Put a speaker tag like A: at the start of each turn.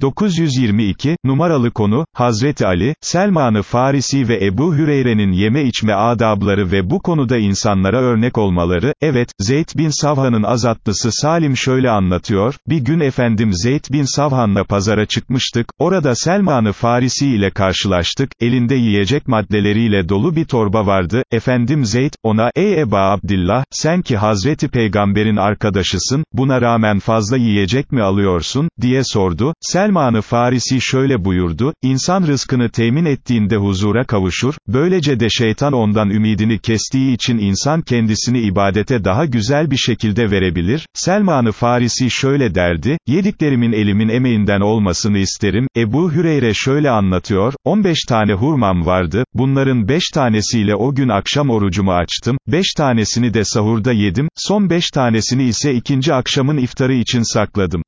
A: 922, numaralı konu, Hazreti Ali, Selman-ı Farisi ve Ebu Hüreyre'nin yeme içme adabları ve bu konuda insanlara örnek olmaları, evet, Zeyd bin Savhan'ın azatlısı Salim şöyle anlatıyor, bir gün efendim Zeyd bin Savhan'la pazara çıkmıştık, orada Selman-ı Farisi ile karşılaştık, elinde yiyecek maddeleriyle dolu bir torba vardı, efendim Zeyd, ona, ey Eba Abdillah, sen ki Hazreti Peygamber'in arkadaşısın, buna rağmen fazla yiyecek mi alıyorsun, diye sordu, Selman, Selman-ı Farisi şöyle buyurdu, insan rızkını temin ettiğinde huzura kavuşur, böylece de şeytan ondan ümidini kestiği için insan kendisini ibadete daha güzel bir şekilde verebilir, Selman-ı Farisi şöyle derdi, yediklerimin elimin emeğinden olmasını isterim, Ebu Hüreyre şöyle anlatıyor, 15 tane hurmam vardı, bunların 5 tanesiyle o gün akşam orucumu açtım, 5 tanesini de sahurda yedim, son 5 tanesini ise ikinci akşamın iftarı için sakladım.